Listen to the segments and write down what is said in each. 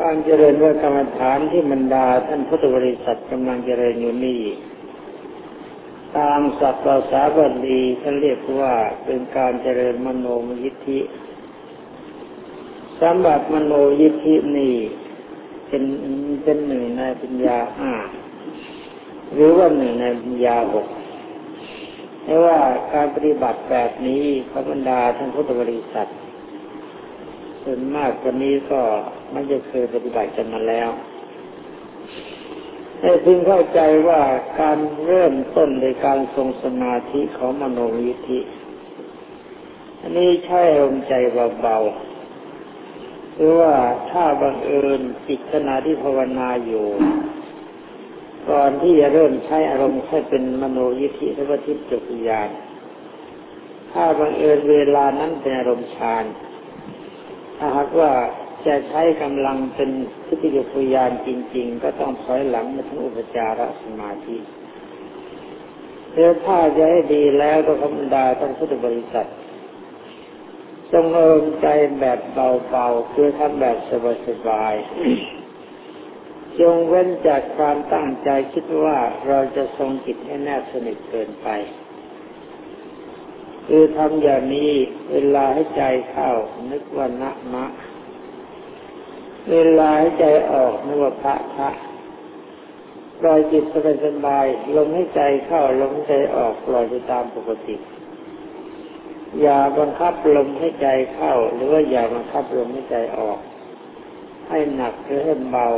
การเจริญว่ากรรมฐานที่บรรดาท่านพุทธบริษัทกำลังเจริญอยู่นี่ตามศัพท์ภาษาบาลีท่านเรียกว่าเป็นการเจริญมโนมยิทธิสำหรับมโนยิทธินี่เป็นเป็นหนึ่งในปัญญาห้าหรือว่าหนึ่งในปัญญาหกแต่ว่าการปฏิบัติแบบนี้พระบรรดาท่านพุทธบริษัท ส่วนมากวันนี้ก็ไม่จะเคยปฏิบัติกันมาแล้วแต่พึงเข้าใจว่าการเริ่มต้นในการทรงสมาธิของมโนวิธิอันนี้ใช่ลมใจเบาๆหรือว่าถ้าบังเอิญจิตขณะที่ภาวนาอยู่ก่อนที่จะเริ่มใช้อารมณ์ให้เป็นมโนยิธิหรือว่าทิพย์จุกยานถ้าบังเอิญเวลานั้นเป็นอารมณ์ฌาน ถ้าหากว่าจะใช้กำลังเป็นทิฏฐิพยานจริง ๆ ก็ต้องถอยหลังมาถึงอุปจารสมาธิเรือถ้าจะให้ดีแล้วก็ธรรมดาต้องพุทธบริษัทจงเอิมใจแบบเบาๆคือทำแบบสบายๆจงเว้นจากความตั้งใจคิดว่าเราจะทรงจิตให้แนบสนิทเกินไป คือทำอย่างนี้เวลาให้ใจเข้า นึกว่านะมะ เวลาให้ใจออกนึกว่าพระพระปล่อยจิตสบายสบายลมให้ใจเข้าลมใจออกปล่อยไปตามปกติ อย่าบังคับลมให้ใจเข้า หรือว่าอย่าบังคับลมให้ใจออก ให้หนักหรือให้เบา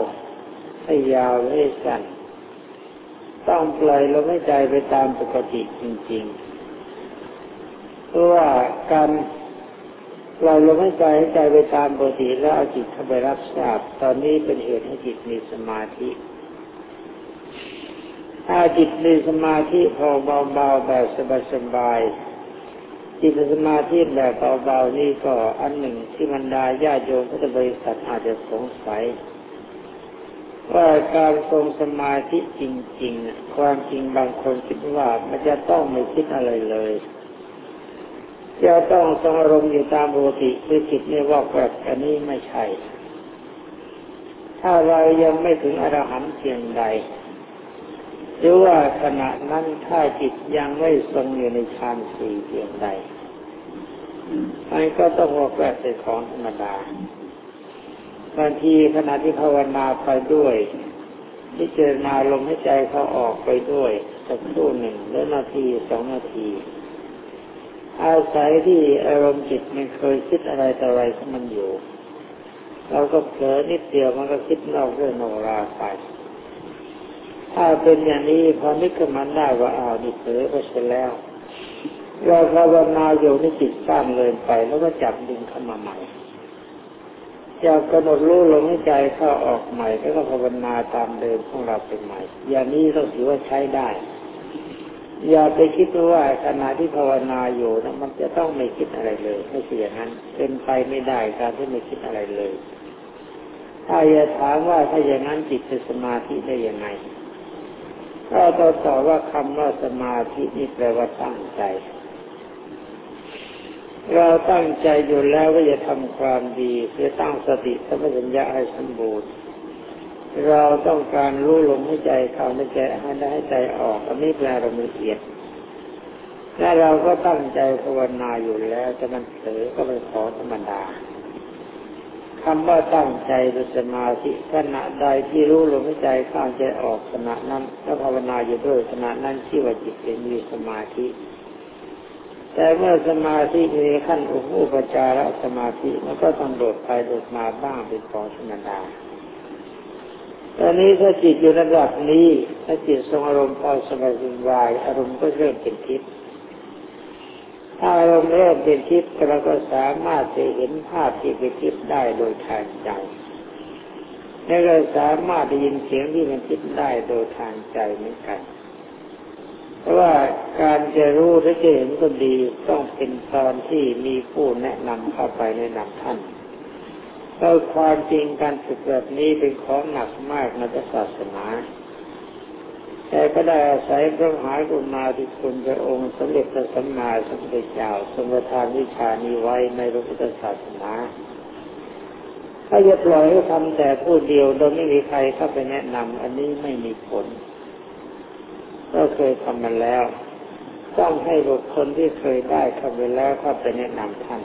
ให้ยาวหรือให้สั้นต้องปล่อยลมให้ใจไปตามปกติจริง ๆ ว่าการเราลมให้ใจให้ใจไปตามปกติแล้วเอาจิตเข้าไปรับทราบ ตอนนี้เป็นเหตุให้จิตมีสมาธิถ้าจิตมีสมาธิพอเบาๆแบบสบายๆจิตสมาธิแบบเบาๆนี่ก็อันหนึ่งที่บรรดาญาโยมพุทธบริษัทอาจจะสงสัย ว่าการทรงสมาธิจริง ๆ ความจริงบางคนคิดว่ามันจะต้องไม่คิดอะไรเลย จะต้องทรงอารมณ์อยู่ตามปกติคือจิตไม่วอกแวกอันนี้ไม่ใช่ ถ้าเรายังไม่ถึงอรหันต์เพียงใด หรือว่าขณะนั้นถ้าจิตยังไม่ทรงอยู่ในฌานสี่เพียงใดมันก็ต้องวอกแวกเป็นของธรรมดาบางทีขณะที่ภาวนาไปด้วยที่เจรนาลมให้ใจเขาออกไปด้วยสักครู่หนึ่งแล้วนาทีสองนาที อาศัยที่อารมณ์จิตมันเคยคิดอะไรต่ออะไรของมันอยู่ เราก็เผลอนิดเดียวมันก็คิดนอกเรื่องโนราไป ถ้าเป็นอย่างนี้พอนึกขึ้นมาได้ว่าอ้าวนี่เผลอก็เสร็จแล้วเราภาวนาอยู่นี่จิตสร้างเลยไป แล้วก็จับดึงเข้ามาใหม่จะกำหนดรู้ลมให้ใจเข้าออกใหม่แล้วก็ภาวนาตามเดิมของเราเป็นใหม่ อย่างนี้เราถือว่าใช้ได้ อย่าไปคิดว่าขณะที่ภาวนาอยู่นะมันจะต้องไม่คิดอะไรเลยไม่ใช่อย่างนั้น เป็นไปไม่ได้การที่ไม่คิดอะไรเลย ถ้าจะถามว่าถ้าอย่างนั้นจิตจะสมาธิได้ยังไงก็ต้องตอบว่าคำว่าสมาธินี่แปลว่าตั้งใจ เราตั้งใจอยู่แล้วว่าจะทำความดีเพื่อตั้งสติสัมปชัญญะให้สมบูรณ์ เราต้องการรู้ลมให้ใจเข้าให้ใจให้ได้ให้ใจออกอันนี้แปลเราละเอียดและเราก็ตั้งใจภาวนาอยู่แล้วจะมันเผลอก็เป็นของธรรมดาคำว่าตั้งใจดยสมาธิขณะใดที่รู้ลมหายใจเข้าใจออกขณะนั้นก็ภาวนาอยู่ด้วยขณะนั้นชื่อว่าจิตเป็นมีสมาธิ แต่เมื่อสมาธิมีขั้นอุปจารสมาธิมันก็ต้องโดดไปโดดมาบ้างเป็นของธรรมดา อนนี้ถ้าจิตอยู่ระดับนี้ถ้าจิตทรงอารมณ์พอสบายสบายอารมณ์ก็เริ่มเป็นทิพย์ถ้าอารมณ์เริ่มเป็นทิพย์เราก็สามารถจะเห็นภาพที่เป็นทิพย์ได้โดยทางใจและก็สามารถได้ยินเสียงที่เป็นทิพย์ได้โดยทางใจเหมือนกันเพราะว่าการจะรู้และจะเห็นก็ดีต้องเป็นตอนที่มีผู้แนะนำเข้าไปแนะนำท่าน เราความจริงการฝึกแบบนี้เป็นของหนักมากในศาสนา แต่ก็ได้อาศัยพระมหากรุณาธิคุณพระองค์สมเด็จพระสัมมาสัมพุทธเจ้าทรงประทานวิชานี้ไว้ในพระพุทธศาสนาถ้าจะปล่อยให้ทำแต่ผู้เดียวโดยไม่มีใครเข้าไปแนะนำอันนี้ไม่มีผล ก็เคยทำมาแล้ว ต้องให้บุคคลที่เคยได้เข้าไปแล้วเข้าไปแนะนำท่าน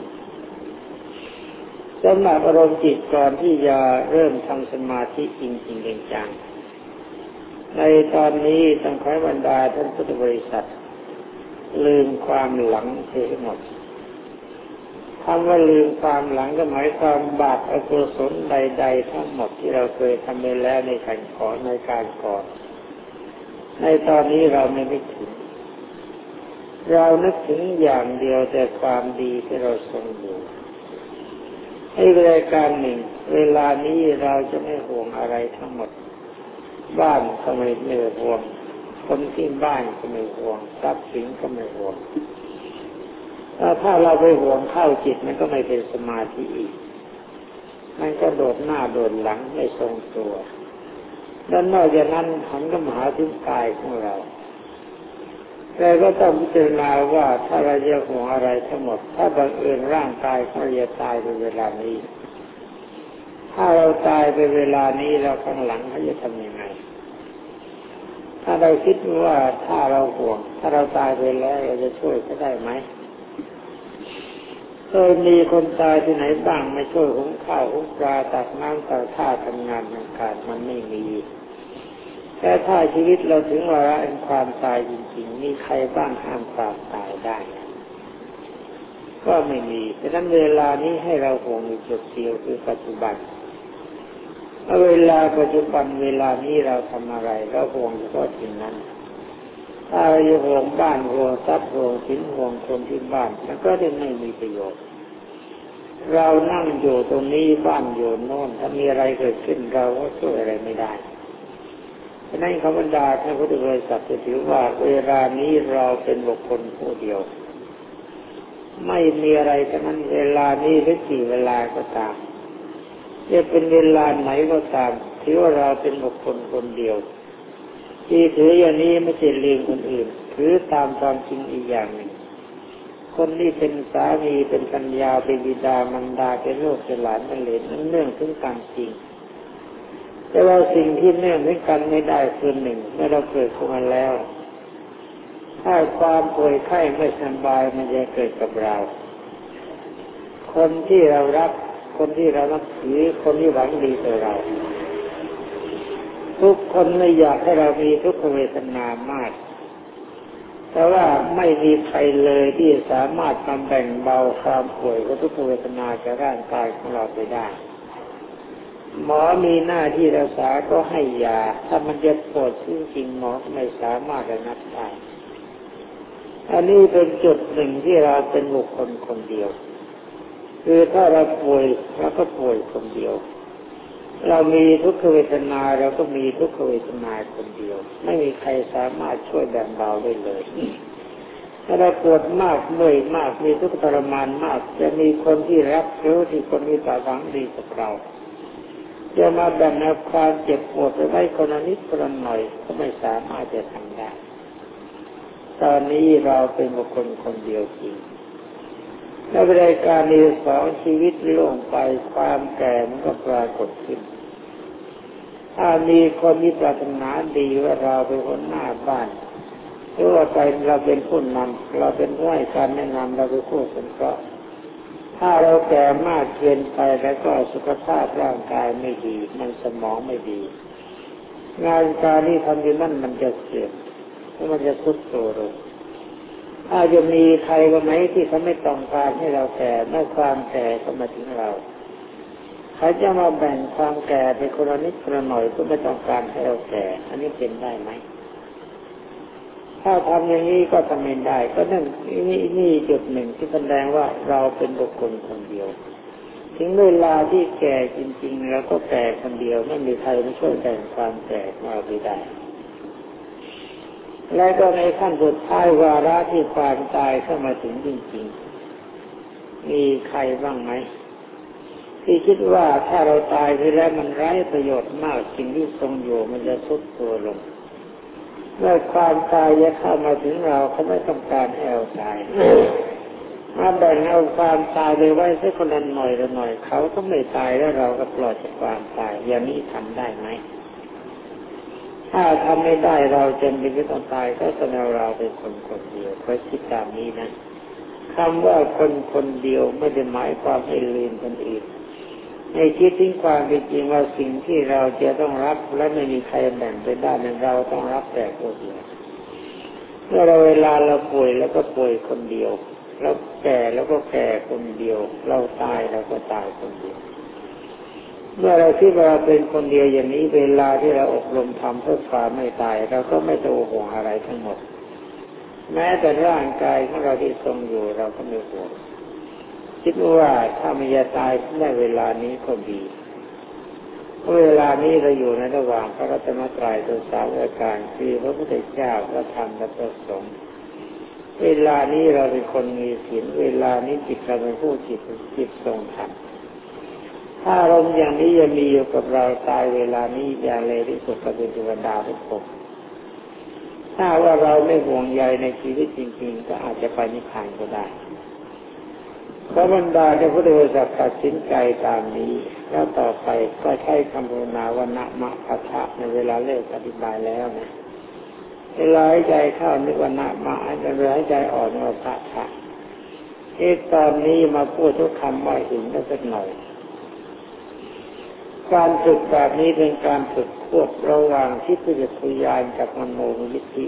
สำหรับอารมณ์จิตก่อนที่จะเริ่มทำสมาธิจริงๆจังๆในตอนนี้ต้องขอบรรดาท่านพุทธบริษัท ลืมความหลังเสียหมดคำว่าลืมความหลังก็หมายความบาปอกุศลใด ๆ ทั้งหมดที่เราเคยทำไปแล้วในการขอในการก่อนในตอนนี้เราไม่นึกถึง เรานึกถึงอย่างเดียวแต่ความดีที่เราทรงอยู่ ให้รายการหนึ่ง เวลานี้เราจะไม่ห่วงอะไรทั้งหมด บ้านก็ไม่ไม่ห่วง คนที่บ้านก็ไม่ห่วง ทรัพย์สินก็ไม่ห่วงถ้าเราไปห่วงเข้าจิตมันก็ไม่เป็นสมาธิอีก มันก็โดดหน้าโดดหลังไม่ทรงตัว ด้านนอกจากนั้นหันก็มาหาถึงกายของเรา แต่ก็ต้องพิจารณาว่าถ้าเราจะห่วงอะไรทั้งหมด ถ้าบังเอิญร่างกายเขาจะตายในเวลานี้ ถ้าเราตายไปเวลานี้เราข้างหลังเขาจะทำยังไง ถ้าเราคิดว่าถ้าเราห่วง ถ้าเราตายไปแล้วเราจะช่วยเขาได้ไหมเคยมีคนตายที่ไหนบ้างไม่ช่วยหุงข้าวหุงปลาตักน้ำตักท่าทำงานทางการมันไม่มี แต่ถ้าชีวิตเราถึงวาระแห่งความตายจริงๆ มีใครบ้างห้ามความตายได้ ก็ไม่มีดังนั้นเวลานี้ให้เราห่วงอยู่จุดเดียวคือปัจจุบันเวลาปัจจุบันเวลานี้เราทำอะไรเราห่วงเฉพาะสิ่งนั้น ถ้าเราห่วงบ้านห่วงทรัพย์ห่วงสินห่วงคนที่บ้านมันก็ได้ไม่มีประโยชน์ เรานั่งอยู่ตรงนี้บ้านอยู่โน่นถ้ามีอะไรเกิดขึ้นเราก็ช่วยอะไรไม่ได้ ฉะนั้นคำบรรดาท่านพุทธบริษัทจะถือว่าเวลานี้เราเป็นบุคคลผู้เดียว ไม่มีอะไรทั้งนั้นเวลานี้หรือกี่เวลาก็ตาม จะเป็นเวลาไหนก็ตามถือว่าเราเป็นบุคคลคนเดียว ที่ถืออย่างนี้ไม่ใช่ลืมคนอื่นถือตามความจริงอีกอย่างหนึ่งคนนี้เป็นสามีเป็นปัญญาเป็นบิดามันดาเป็นลูกเป็นหลานเป็นเหลนนั้นเนื่องถึงการจริง แต่ว่าสิ่งที่เนื่องถึงกันไม่ได้คือหนึ่งเมื่อเราเกิดขึ้นมาแล้ว ถ้าความป่วยไข้ไม่สบายมันจะเกิดกับเรา คนที่เรารัก คนที่เรานับถือคนที่หวังดีต่อเรา ทุกคนไม่อยากให้เรามีทุกขเวทนามาก แต่ว่าไม่มีใครเลยที่สามารถทำแบ่งเบาความป่วยของทุกขเวทนาจากร่างกายของเราไปได้ หมอมีหน้าที่รักษาก็ให้ยา ถ้ามันจะปวดจริงๆหมอไม่สามารถระงับได้ อันนี้เป็นจุดหนึ่งที่เราเป็นบุคคลคนเดียว คือถ้าเราป่วยเราก็ป่วยคนเดียว เรามีทุกขเวทนาเราก็มีทุกขเวทนาคนเดียว ไม่มีใครสามารถช่วยแบ่งเบาได้เลยถ้าเราปวดมากเมื่อยมากมีทุกข์ทรมานมาก จะมีคนที่รักหรือที่คนมีตาหวังดีกับเรา จะมาแบ่งเอาความเจ็บปวดไปไว้คนนิดคนหน่อย ก็ไม่สามารถจะทำได้ ตอนนี้เราเป็นบุคคลคนเดียวจริงในรายการนี้สองชีวิตล่วงไปความแก่มันก็ปรากฏขึ้น ถ้ามีคนมีปรารถนาดีว่าเราเป็นคนหน้าบ้านหรือว่าไปเราเป็นผู้นำเราเป็นผู้ให้การแนะนำเราเป็นผู้สงเคราะห์ ถ้าเราแก่มากเกินไปแล้วก็สุขภาพร่างกายไม่ดี มันสมองไม่ดี งานการที่ทำอยู่นั่นมันจะเสื่อมมันจะทุดโทรลงถ้าจจะมีใครคนไหนที่เขาไม่ต้องการให้เราแก่เมื่อความแก่ก็มาถึงเราเขาจะมาแบ่งความแก่เป็นคนละนิดคนละหน่อยก็ไม่ต้องการให้เราแก่ อันนี้เป็นได้ไหม ถ้าทำอย่างนี้ก็ทำไม่ได้ ก็นั่นนี่นี่จุดหนึ่งที่แสดงว่าเราเป็นบุคคลคนเดียว ถึงเวลาที่แก่จริงๆแล้วก็แก่คนเดียวไม่มีใครมาช่วยแบ่งความแก่มาไม่ได้ และก็ในขั้นสุดท้ายวาระที่ความตายเข้ามาถึงจริงๆ มีใครบ้างไหมที่คิดว่าถ้าเราตายไปแล้วมันไร้ประโยชน์มากสิ่งที่ทรงอยู่มันจะทุดตัวลง เมื่อความตายจะเข้ามาถึงเราเขาไม่ต้องการให้เราตายมาแบ่งเอาความตายเลยไว้สักคนละหน่อยละหน่อยเขาก็ไม่ตายแล้วเราก็ปลอดจากความตาย อย่างนี้ทำได้ไหมถ้าทำไม่ได้เราจะมีไม่ต้องตายก็แสดงเราเป็นคนคนเดียวเพราะคิดตามนี้นะคำว่าคนคนเดียวไม่ได้หมายความให้ลืมคนอื่น ในคิดถึงความเป็นจริงว่าสิ่งที่เราจะต้องรับและไม่มีใครแบ่งไปได้เราต้องรับแต่คนเดียวเมื่อเราเวลาเราป่วยแล้วก็ป่วยคนเดียวเราแก่แล้วก็แก่คนเดียว เราตายเราก็ตายคนเดียว เมื่อเราคิดว่าเราเป็นคนเดียวอย่างนี้เวลาที่เราอบรมทำเพื่อความไม่ตายเราก็ไม่ต้องห่วงอะไรทั้งหมด แม้แต่ร่างกายของเราที่ทรงอยู่เราก็ไม่ห่วง คิดว่าถ้ามันจะตายในเวลานี้ก็ดีเพราะเวลานี้เราอยู่ในระหว่างพระรัตนตรัยตัวสาวการคือพระพุทธเจ้าพระธรรมและพระสงฆ์เวลานี้เราเป็นคนมีศีลเวลานี้จิตเราเป็นผู้จิตจิตทรงธรรมถ้าลมอย่างนี้ยังมีอยู่กับเราตายเวลานี้อย่าเลยที่สุดก็เป็นเทวดาทุกคนถ้าว่าเราไม่ห่วงใยในชีวิตจริง ๆ ก็อาจจะไปนิพพานก็ได้ พระบรรดาในพระเดชสัตัดสินใจตามนี้ แล้วต่อไปก็ใช้คำภาวนาวันะมะพัทะในเวลาเลิกอธิบายแล้วนะเวลาหายใจเข้านึกว่านะมะเวลาหายใจออกนึกว่าพัทะเอตอนนี้มาพูดทุกคำว่าหินก็สักหน่อย การฝึกแบบนี้เป็นการฝึกควบระหว่างที่พยคุยานกับมโนวิธิ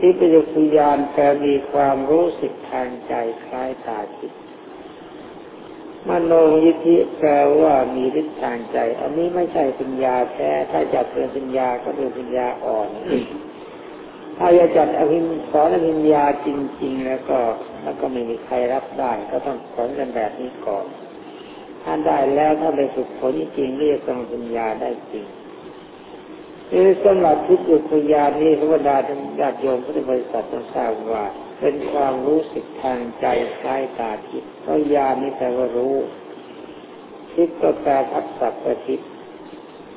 ที่ปัจจุยานแปลมีความรู้สึกทางใจคล้ายตาจิตมโนยิธิแปลว่ามีฤทธิ์ทางใจ อันนี้ไม่ใช่ปัญญาแท้ถ้าจัดเป็นปัญญาก็เป็นปัญญาอ่อน ถ้าจะจัดอภิสอนอภิญญาจริง ๆ แล้วก็แล้วก็ไม่มีใครรับได้ ก็ต้องสอนกันแบบนี้ก่อน ถ้าได้แล้วถ้าไปฝึกฝนจริงเรียกทรงปัญญาได้จริง คือสำหรับทิฏฐุพยานนี้พระบรรดาท่านญาติโยมพุทธบริษัทต้องทราบว่า เป็นความรู้สึกทางใจคล้ายตาทิพย์เพราะญาณนี่แปลว่ารู้ ทิพย์ก็แปลทับศัพท์ประทิพย์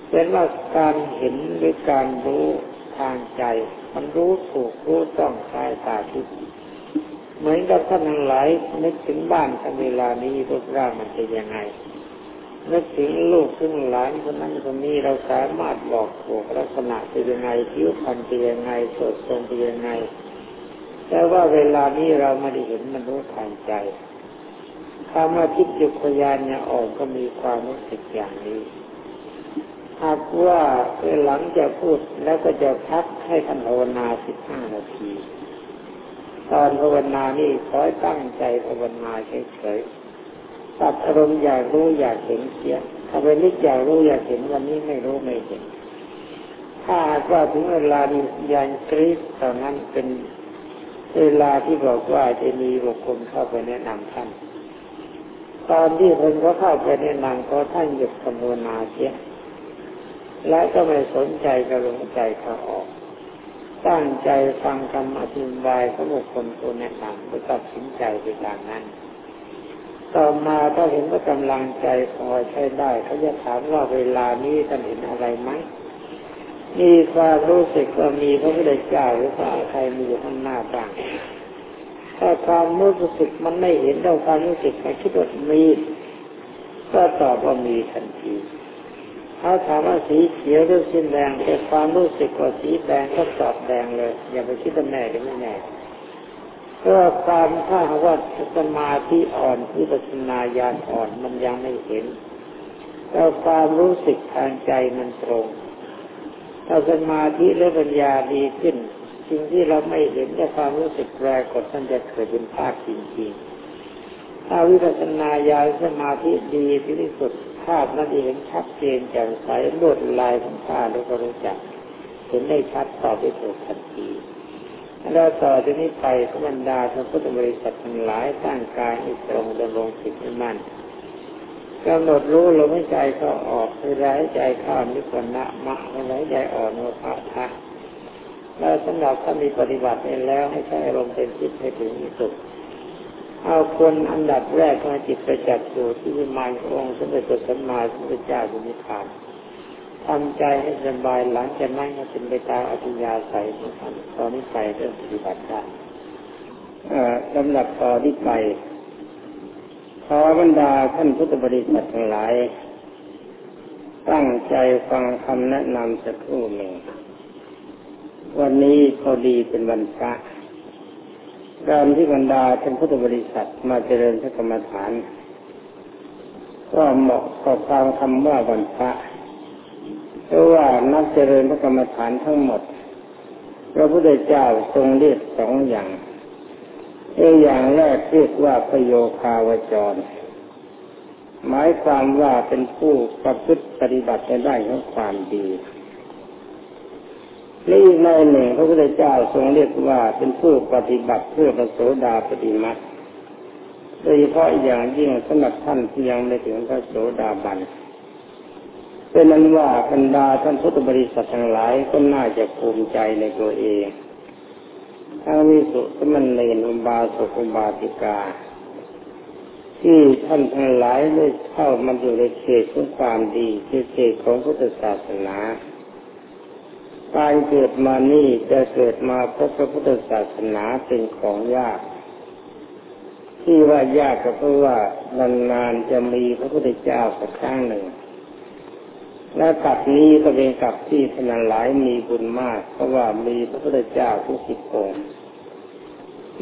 เป็นว่าการเห็นหรือการรู้ทางใจ มันรู้ถูกรู้ต้องคล้ายตาทิพย์เหมือนกับท่านทั้งหลายนึกถึงบ้านกันเวลานี้รูปร่างมันจะยังไง นึกถึงลูกถึงหลานคนนั้นคนนี้เราสามารถบอกถูกลักษณะเป็นยังไงผิวพรรณเป็นยังไงสดทรงเป็นยังไง แต่ว่าเวลานี้เราไม่ได้เห็นมันรู้ทางใจคำว่าทิพยุคยานเนี่ยออกก็มีความรู้สึกอย่างนี้หากว่าหลังจะพูดแล้วก็จะพักให้ท่านภาวนาสิบห้านาที ตอนภาวนานี่ขอตั้งใจภาวนาเฉยๆ ตัดอารมณ์อยากรู้อยากเห็นเสียถ้าเป็นนิจอยากรู้อยากเห็นวันนี้ไม่รู้ไม่เห็น ถ้าว่าถึงเวลาดียานกรีสตอนนั้นเป็นเวลาที่บอกว่าจะมีบุคคลเข้าไปแนะนำท่าน ตอนที่คนเขาเข้าไปแนะนำก็ท่านหยุดคำนวนาเสียและก็ไม่สนใจกระลงใจเขาออกตั้งใจฟังคำอธิบายของบุคคลผู้แนะนำก็ตัดสินใจไปตามนั้น ต่อมาถ้าเห็นว่ากำลังใจพอใช้ได้เขาจะถามว่าเวลานี้ท่านเห็นอะไรไหมมีความรู้สึกว่ามีพระพุทธเจ้าหรือพระใครมีอยู่ข้างหน้าบ้างถ้าความรู้สึกมันไม่เห็นเราความรู้สึกมันคิดว่ามีก็ตอบว่ามีทันทีถ้าถามว่าสีเขียวหรือสีแดงแต่ความรู้สึกว่าสีแดงก็ตอบแดงเลย อย่าไปคิดว่าแน่หรือไม่แน่ เพราะความถ้าว่าสมาธิอ่อนที่ปัญญาญาณอ่อนมันยังไม่เห็นแต่ความรู้สึกทางใจมันตรง ถ้าสมาธิและปัญญาดีขึ้น สิ่งที่เราไม่เห็นแต่ความรู้สึกแรงกดมันจะเกิดเป็นภาพจริงๆ ถ้าวิปัสนาญาณสมาธิดีที่สุดภาพนั้นเห็นชัดเจนแจ่มใสลวดลายของตาแล้วก็รู้จักเห็นได้ชัดตอบได้ถูกทันที แล้วต่อจากนี้ไปขบรรดาท่านพุทธบริษัททั้งหลายตั้งกายให้ตรงดำรงสิทธิมั่นกำหนดรู้ลมหายใจเข้าออกเวลาหายใจเข้านิพพานะมะเวลาหายใจออกโนภะทะแล้วสำหรับท่ามีปฏิบัติไปแล้วให้ใช้อารมณ์เป็นจิตให้ถึงที่สุดเอาคนอันดับแรกให้จิตไปจับอยู่ที่วิมานองค์สมเด็จพระสัมมาสัมพุทธเจ้าบุญพาน ทำใจให้สบายหลังจากนั้นก็เป็นไปตามอภิญญาใส่ท่านตอนนี้ไปเรื่องปฏิบัติได้ลำดับต่อที่ไปขอบรรดาท่านพุทธบริษัททั้งหลาย ตั้งใจฟังคำแนะนำสักครู่หนึ่ง วันนี้พอดีเป็นวันพระการที่บรรดาท่านพุทธบริษัทมาเจริญพระกรรมฐาน ก็เหมาะกับความคำว่าวันพระ เพราะว่านักเจริญพระกรรมฐานทั้งหมด พระพุทธเจ้าทรงเรียกสองอย่างเออย่างแรกเรียกว่าพโยคาวจร หมายความว่าเป็นผู้ประพฤติปฏิบัติในด้านของความดีและอีกในหนึ่งพระพุทธเจ้าทรงเรียกว่าเป็นผู้ปฏิบัติเพื่อประโสดาปฏิมาโดยเฉพาะอย่างยิ่งสำหรับท่านที่ยังไม่ถึงพระโสดาบันเเป็นนั้นว่าบรรดาท่านพุทธบริษัททั้งหลายก็น่าจะภูมิใจในตัวเองทั้งวิสุทธิมันเนอุบาสกอุบาสิกา ที่ท่านทั้งหลายได้เข้ามาอยู่ในเขตของความดีคือเขตของพุทธศาสนาการเกิดมานี่จะเกิดมาพบพระพุทธศาสนาเป็นของยาก ที่ว่ายากก็เพราะว่านานๆจะมีพระพุทธเจ้าสักครั้งหนึ่ง และกับนี้ก็เป็นกับที่ท่านหลายมีบุญมาก เพราะว่ามีพระพุทธเจ้าทุกสิบองค์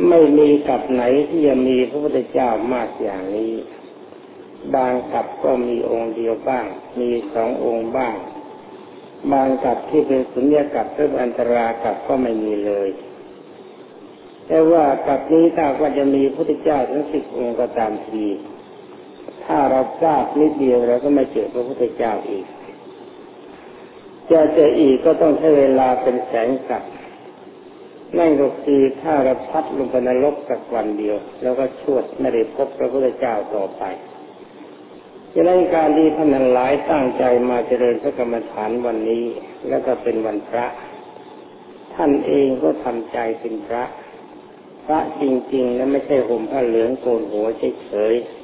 ไม่มีกับไหนที่จะมีพระพุทธเจ้ามากอย่างนี้ บางกับก็มีองค์เดียวบ้าง มีสององค์บ้าง บางกับที่เป็นสุญญากับหรืออันตรากับก็ไม่มีเลย แต่ว่ากับนี้ถ้าว่าจะมีพระพุทธเจ้าทั้งสิบองค์ก็ตามที ถ้าเราทราบนิดเดียวเราก็ไม่เจอพระพุทธเจ้าอีก จะจออีกก็ต้องใช้เวลาเป็นแสงกับนั่นก็คือถ้าเราพัดลงไปนรกสักวันเดียว แล้วก็ชวดไม่ได้พบพระพุทธเจ้าต่อไปจะได้การดีท่านหลายตั้งใจมาเจริญพระกรรมฐานวันนี้ แล้วก็เป็นวันพระ ท่านเองก็ทำใจเป็นพระ พระจริงๆ แล้วไม่ใช่ห่มผ้าเหลืองโกนหัวเฉยๆ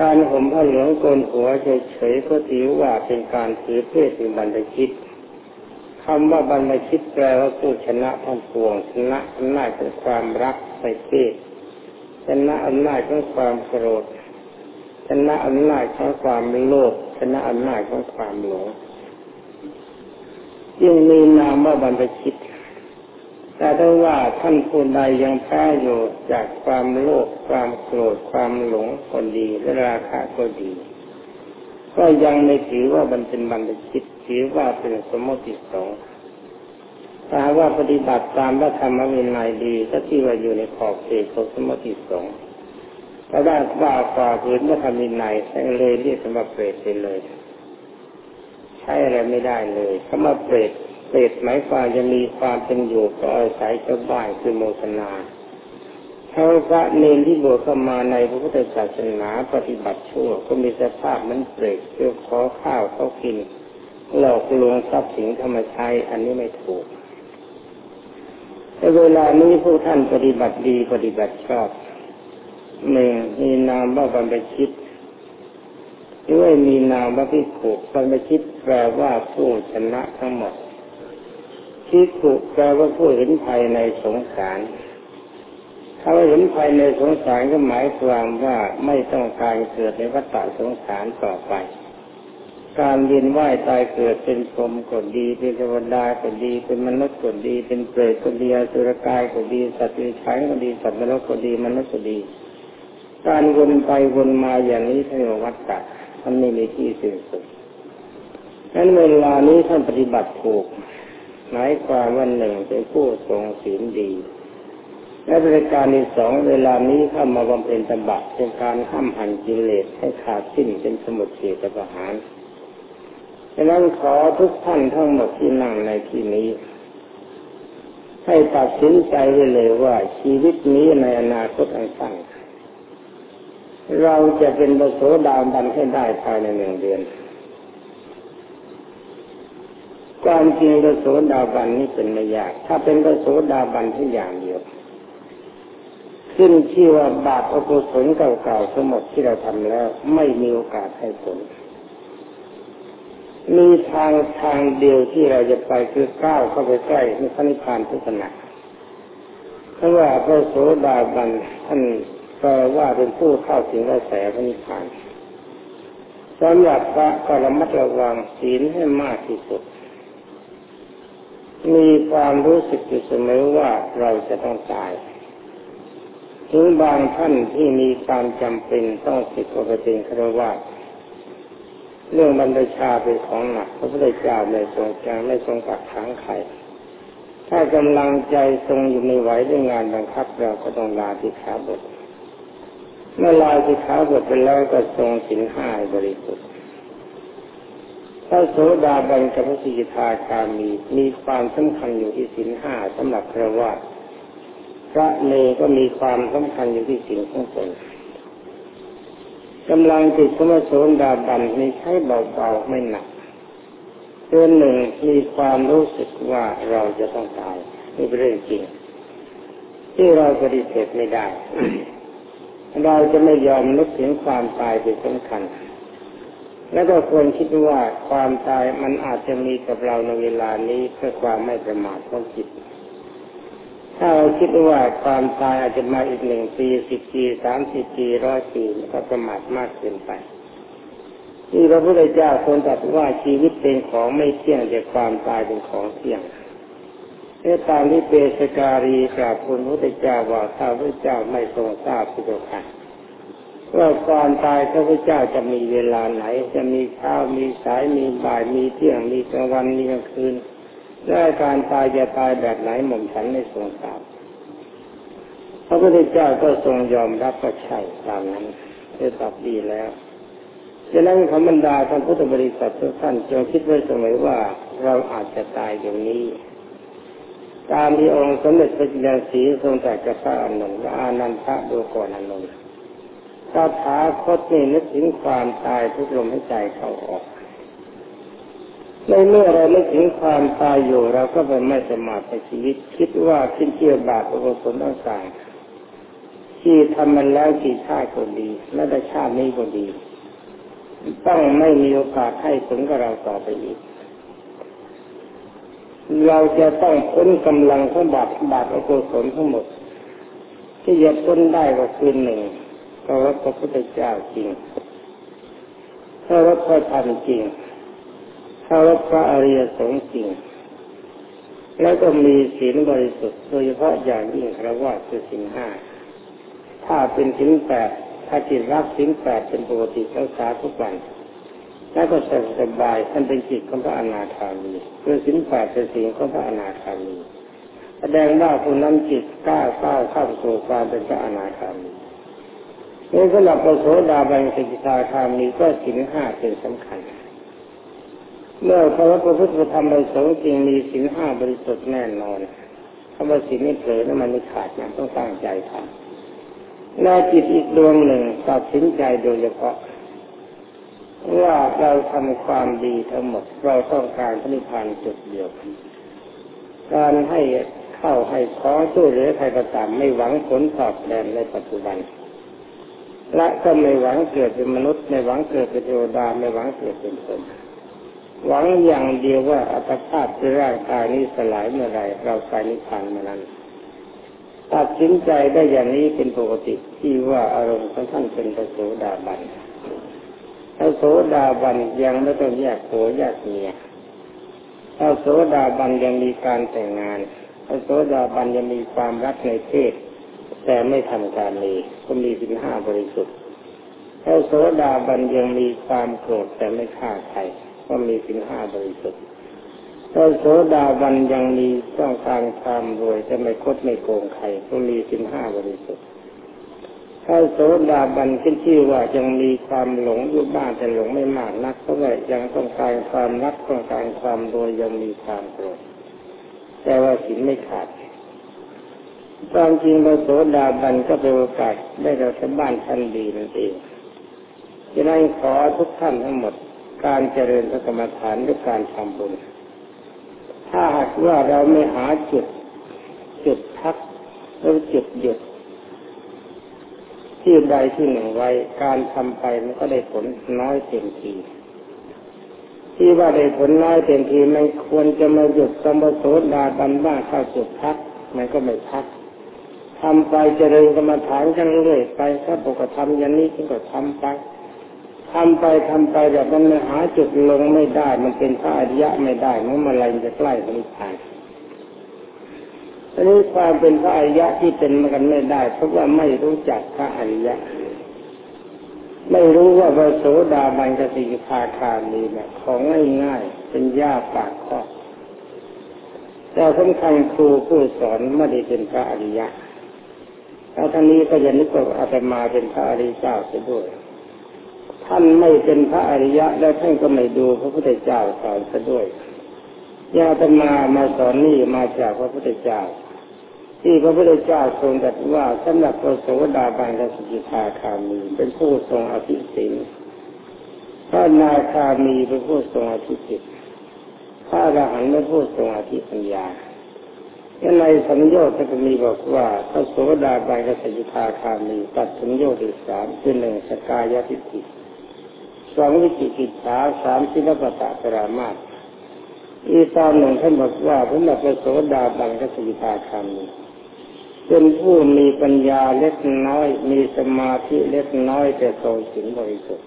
การห่มผ้าเหลืองโกนหัวเฉยๆก็ถือว่าเป็นการถือเพศเป็นบรรพชิตคำว่าบรรพชิตแปลว่าผู้ชนะทั้งปวงชนะอำนาจของความรักในเพศชนะอำนาจของความโกรธชนะอำนาจของความโลภชนะอำนาจของความหลงยิ่งมีนามว่าบรรพชิต แต่ถ้าว่าท่านผู้ใดยังแพ้อยู่จากความโลภความโกรธความหลงคนดีและราคะก็ดี ก็ยังไม่ถือว่ามันเป็นบรรพชิตถือว่าเป็นสมมติสงฆ์ถ้าว่าปฏิบัติตามพระธรรมวินัยดีก็ที่ว่าอยู่ในขอบเขตของสมมติสงฆ์ถ้าได้ว่าฝ่าฝืนเมื่อทำมินัยเลยเรียกคำว่าเปรตไปเลย ใช้อะไรไม่ได้เลยคำว่าเปรต เปรตหมายความจะมีความเป็นอยู่ก็อาศัยจ้าบ้านคือโมทนาเขาพระเนรที่บวชเข้ามาในพระพุทธศาสนาปฏิบัติชั่ว ก็มีสภาพมันเปรตเพื่อขอข้าวเขากินหลอกลวงทรัพย์สินธรรมชัยอันนี้ไม่ถูกแต่เวลานี้พวกท่านปฏิบัติดีปฏิบัติชอบหนึ่งมีนามว่าบรรพชิตด้วยมีนามว่าพิขุบรรพชิตแปลว่าผู้ชนะทั้งหมด พิขุแปลว่าผู้เห็นภายในสงสารถ้าเห็นภายในสงสารก็หมายความว่าไม่ต้องการเกิดในวัฏสงสารต่อไป การเวียนว่ายตายเกิดเป็นพรหมก็ดี เป็นเทวดาก็ดี เป็นมนุษย์ก็ดี เป็นเปรตก็ดีสุรกายก็ดี สัตว์ที่ใช้ก็ดี สัตว์นรกก็ดี มนุษย์ก็ดี การวนไปวนมาอย่างนี้ท่านวัดตัดมันไม่มีที่สิ้นสุดนั้นเวลานี้ท่านปฏิบัติถูก หมายความว่าหนึ่งเป็นผู้ทรงศีลดี และบริการที่สองเวลานี้เข้ามาบำเพ็ญตบะเป็นการห้ามหันกิเลสให้ขาดสิ้นเป็นสมุทเฉตประหารดังนั้นขอทุกท่านทั้งหมดที่นั่งในที่นี้ ให้ตัดสินใจไว้เลยว่าชีวิตนี้ในอนาคตอันสั้นเราจะเป็นพระโสดาบันให้ได้ภายในหนึ่งเดือน ความจริงพระโสดาบันนี้เป็นไม่ยาก ถ้าเป็นพระโสดาบันที่อย่างเดียว ขึ้นที่อว่าบาปอกุศลเก่าๆทั้งหมดที่เราทำแล้ว ไม่มีโอกาสให้ผล มีทางทางเดียวที่เราจะไปคือก้าวเข้าไปใกล้ในพระนิพพานทุกขณะราะว่าพระโสดาบันท่านแปลว่าเป็นผู้เข้าถึงกระแสพระนิพพานสำหรับพระก็ระมัดระวังศีลให้มากที่สุด มีความรู้สึกอยู่เสมอว่าเราจะต้องตาย ถึงบางท่านที่มีความจำเป็นต้องสิกปกติคารวะเรื่องบรรพชาเป็นของหนักพระพุทธเจ้าไม่ทรงจางไม่ทรงกักขังใครถ้ากำลังใจทรงอยู่ในไหวด้วยงานบังคับเราก็ต้องลาสิกขาบทเมื่อลาสิกขาบทไปแล้วก็ทรงสินห้าบริสุทธิ์ ถ้าโสดาบันกับพระสิกขาคามี มีความสำคัญอยู่ที่สินห้าสำหรับพระวาพระเนก็มีความสำคัญอยู่ที่สินของตนกำลังจิตของพระโสดาบันมีใช้เบาๆไม่หนักเรื่องหนึ่งมีความรู้สึกว่าเราจะต้องตายนี่เป็นเรื่องจริง ที่เราปฏิเสธไม่ได้ เราจะไม่ยอมนึกถึงความตายเป็นสำคัญ แล้วก็ควรคิดว่าความตายมันอาจจะมีกับเราในเวลานี้เพื่อความไม่ประมาทของจิต ถ้าเราคิดว่าความตายอาจจะมาอีกหนึ่งปีสิบปีสามสิบปีร้อยปีก็ประมาทมากเกินไปที่พระพุทธเจ้าทรงตรัสว่าชีวิตเป็นของไม่เที่ยงแต่ความตายเป็นของเที่ยงเอตามที่เปสการีกราบคุณพระพุทธเจ้าว่าข้าพระเจ้าไม่ทรงทราบสิุค่ะ ว่าก่อนตายพระพุทธเจ้าจะมีเวลาไหน จะมีเช้ามีสายมีบ่ายมีเที่ยงมีกลางวันมีกลางคืนและการตายจะตายแบบไหนหม่อมฉันไม่ทรงทราบพระพุทธเจ้าก็ทรงยอมรับก็ใช่ตามนั้นได้ตอบดีแล้วดังนั้นคำบรรดาท่านพุทธบริษัททุกท่านจงคิดไว้เสมอว่าเราอาจจะตายอย่างนี้ ตามที่องค์สมเด็จพระจินสีทรงตรัสกับพระอนุนว่าอานันทะดูก่อนอนุน ตาถาคตนี่นึกถึงความตายทุกลมหายใจเข้าออก ในเมื่อเรานึกถึงความตายอยู่เราก็ไปไม่สมาธิชีวิต คิดว่าขึ้นเชื่อบาปอุศลต่างๆที่ทำมันแล้วกี่ชาติก็ดี และแต่ชาตินี้ก็ดี ต้องไม่มีโอกาสให้ผลกับเราต่อไปอีกเราจะต้องพ้นกำลังของบาปบาปอกุศลทั้งหมด ที่จะพ้นได้ก็คือหนึ่ง ก็ว่าพระพุทธเจ้าจริงถ้าว่าพระธรรมจริงถ้าว่าพระอริยสงฆ์จริง แล้วก็มีศีลบริสุทธิ์โดยเฉพาะอย่างยิ่งครวาคือศีลห้าถ้าเป็นศีลแปดถ้าจิตรักสิ่งแปดเป็นปกติรักษาทุกวันแล้วก็สบายท่านเป็นจิตของพระอนาคามีคือสิ่งแปดเป็นสิ่งของพระอนาคามีแสดงว่าคนนั้นจิตกล้าก้าวเข้าสู่ความเป็นพระอนาคามี นี่สำหรับพระโสดาบันสิกขาคามีก็สิ่งห้าเป็นสำคัญ เมื่อพระพุทธธรรมในสงฆ์จริงมีสิ่งห้าบริสุทธิ์แน่นอนคำว่าสิ่งนี้เผลอนั้นมันไม่ขาดนะต้องตั้งใจทำและจิตอีกดวงหนึ่งตัดสินใจโดยเฉพาะว่าเราทำความดีทั้งหมดเราต้องการพระนิพพานจุดเดียว การให้เข้าให้ขอช่วยเหลือใครก็ตามไม่หวังผลตอบแทนในปัจจุบัน และก็ไม่หวังเกิดเป็นมนุษย์ ไม่หวังเกิดเป็นเทวดาไม่หวังเกิดเป็นคนหวังอย่างเดียวว่าอัตภาพที่ร่างกายนี้สลายเมื่อไรเราไปนิพพานเมื่อนั้นตัดสินใจได้อย่างนี้เป็นปกติที่ว่าอารมณ์ของท่านเป็นพระโสดาบันพระโสดาบันยังไม่ต้องแยกผัวแยกเมียพระโสดาบันยังมีการแต่งงานพระโสดาบันยังมีความรักในเพศ แต่ไม่ทำการมีก็มีสินห้าบริสุทธิ์พระโสดาบันยังมีความโกรธแต่ไม่ฆ่าใครก็มีสินห้าบริสุทธิ์พระโสดาบันยังมีต้องการความรวยจะไม่คดไม่โกงใครก็มีสินห้าบริสุทธิ์พระโสดาบันขึ้นชื่อว่ายังมีความหลงอยู่บ้านแต่หลงไม่มากนักเพราะว่ายังต้องการความรักต้องการความรวยยังมีความโกรธแต่ว่าสินไม่ขาด ความจริงพระโสดาบันก็เป็นโอกาสได้เราชบ้านชั้นดีนั่นเองจะนั้นขอทุกท่านทั้งหมดการเจริญพระกรรมฐานด้วยการทำบุญ ถ้าหากว่าเราไม่หาจุด จุดพักหรือจุดหยุดที่ใดที่หนึ่งไว้การทำไปมันก็ได้ผลน้อยเต็มทีที่ว่าได้ผลน้อยเต็มทีมันควรจะมาหยุดสมบูรณาบันบ้างเข้าจุดพัก มันก็ไม่พัก ทำไปเจริญกรรมฐานกันเรื่อยไปถ้าปกติอย่างนี้ก็ทำไปทำไปทำไปแบบนั้นหาจุดลงไม่ได้ มันเป็นพระอริยะไม่ได้เมื่อมาลัยจะใกล้พระนิพพานอันนี้ความเป็นพระอริยะที่เป็นมากันไม่ได้ เพราะว่าไม่รู้จักพระอริยะ ไม่รู้ว่าพระโสดาบันกสิกขาคามีเนี่ยของง่ายๆเป็นยาปากข้อแต่สำคัญครูผู้สอนไม่ได้เป็นพระอริยะ แล้วท่านนี้ก็จะนึกว่าอาตมาเป็นพระอริยเจ้าเสียด้วย ท่านไม่เป็นพระอริยะ แล้วท่านก็ไม่ดูพระพุทธเจ้าสอนซะด้วยยาตมามาสอนนี่มาจากพระพุทธเจ้า ที่พระพุทธเจ้าทรงตรัสว่าสำหรับพระโสดาบันกับสกิทาคามี เป็นผู้ทรงอภิสิทธิ์พระนาคามีเป็นผู้ทรงอภิสิทธิ์พระอรหันต์เป็นผู้ทรงอภิปัญญา ในสัญญาจะมีบอกว่าพระโสดาบันกับสกิทาคามีตัดสัญญาที่สามคือหนึ่งสกายทิฏฐิสองวิจิกิจฉาสามสิลปตะปรามาตอีตอนหนึ่งท่านบอกว่าพระพระโสดาบันกับสกิทาคามีเป็นผู้มีปัญญาเล็กน้อย มีสมาธิเล็กน้อยแต่ทรงสิงบริสุทธิ์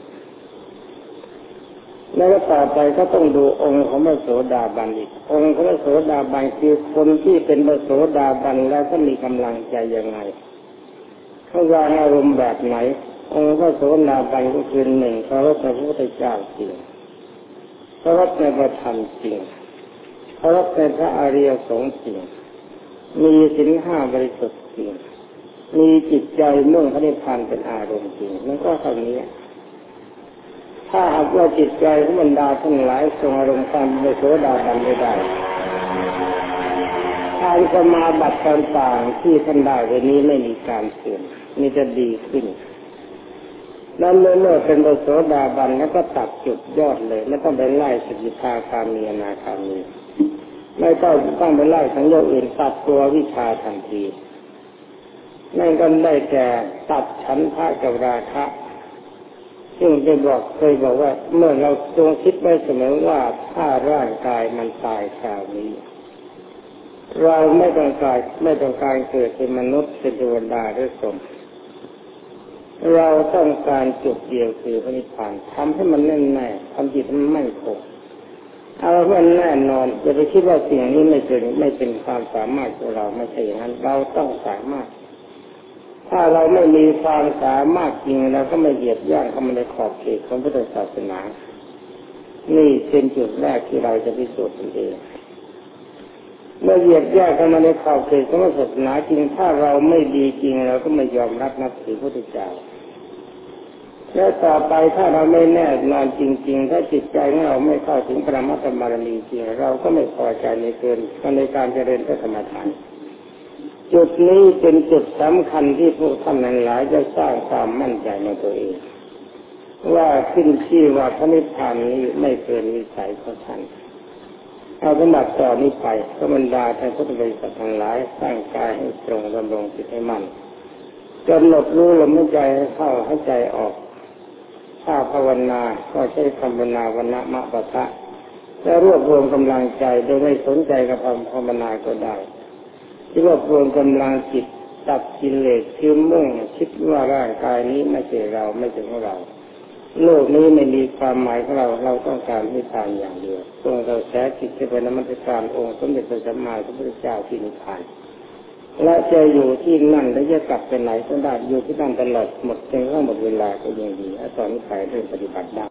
แล้วก็ต่อไปก็ต้องดูองค์ของพระโสดาบันอีก องค์ของพระโสดาบันคือคนที่เป็นพระโสดาบันแล้วก็มีกำลังใจยังไงเขาวางอารมณ์แบบไหน องค์พระโสดาบันก็คือหนึ่งเขาพระพุทธเจ้าจริงเขารับในประธรรมจริงเขารับในพระอริยสงฆ์จริงมีสินห้าบริสุทธิ์จริงมีจิตใจมุ่งพระนิพพานเป็นอารมณ์จริงนั่นก็เท่านี้ ถ้าหากว่าจิตใจของบรรดาทั้งหลายทรงอารมณ์ความเป็นโสดาบันไม่ได้ทานสมาบัติต่างๆที่ท่านได้วันนี้ไม่มีการเสื่อมมีจะดีขึ้นนั้นเมื่อเป็นโสดาบันแล้วก็ตัดจุดยอดเลยไม่ต้องไปไล่สกิทาคามีนาคามีไม่ต้องต้องไปไล่ทั้งโยกอื่นตัดตัววิชาทันทีนั่นก็ได้แก่ตัดฉันทะกับราคะ ซึ่งได้บอกเคยบอกว่า เมื่อเราจงคิดไว้เสมอว่าถ้าร่างกายมันตายคราวนี้ เราไม่ต้องการไม่ต้องการเกิดเป็นมนุษย์เป็นเทวดาหรือสมเราต้องการจุดเดียวคือพระนิพพานทำให้มันแน่นแน่ทำจิตมันมั่นคงเอาเพื่อนแน่นอนอย่าไปคิดว่าสิ่งนี้ไม่เป็นไม่เป็นความสามารถของเราไม่ใช่อย่างนั้นเราต้องสามารถ ถ้าเราไม่มีความสามารถจริงเราก็ไม่เหยียบย่างเข้ามาในขอบเขตของพุทธศาสนา นี่เป็นจุดแรกที่เราจะพิสูจน์เองเมื่อเหยียบย่างเข้ามาในขอบเขตของศาสนาจริง ถ้าเราไม่ดีจริงเราก็ไม่ยอมรับนับถือพระพุทธเจ้าแล้วต่อไปถ้าเราไม่แน่นอนจริง ๆ ถ้าจิตใจของเราไม่เข้าถึงปรมัตถบารมีจริง เราก็ไม่พอใจในเกินในการเจริญพระธรรมทาน จุดนี้เป็นจุดสำคัญที่พวกท่านหลายจะสร้างความมั่นใจในตัวเอง ว่าขึ้นที่ว่าพระนิพพานนี้ไม่เกินวิสัยของท่านเอาสมบัติต่อนี้ไปก็บรรดาท่านพุทธบริษัททั้งหลายสร้างกายให้ตรงดำรงจิตให้มั่นกำหนดรู้ลมหายใจให้เข้าให้ใจออก ถ้าภาวนาก็ใช้คำภาวนาวนณมะปะทะและรวบรวมกำลังใจโดยไม่สนใจกับคำภาวนาก็ได้ รวบรวมกำลังจิตตัดกิเลสคือมุ่งคิดว่าร่างกายนี้ไม่ใช่เราไม่ใช่ของเรา โลกนี้ไม่มีความหมายของเราเราต้องการนิพพานอย่างเดียวตรงเราแท้จิตจะเป็นนมัสการองค์สมเด็จพระสัมมาสัมพุทธเจ้าที่นิพพานและจะอยู่ที่นั่นแล้วจะกลับไปไหนก็ได้อยู่ที่นั่นตลอดหมดจนกระทั่งหมดเวลาก็ยังดีถ้าตอนนี้ไปเรื่องปฏิบัติได้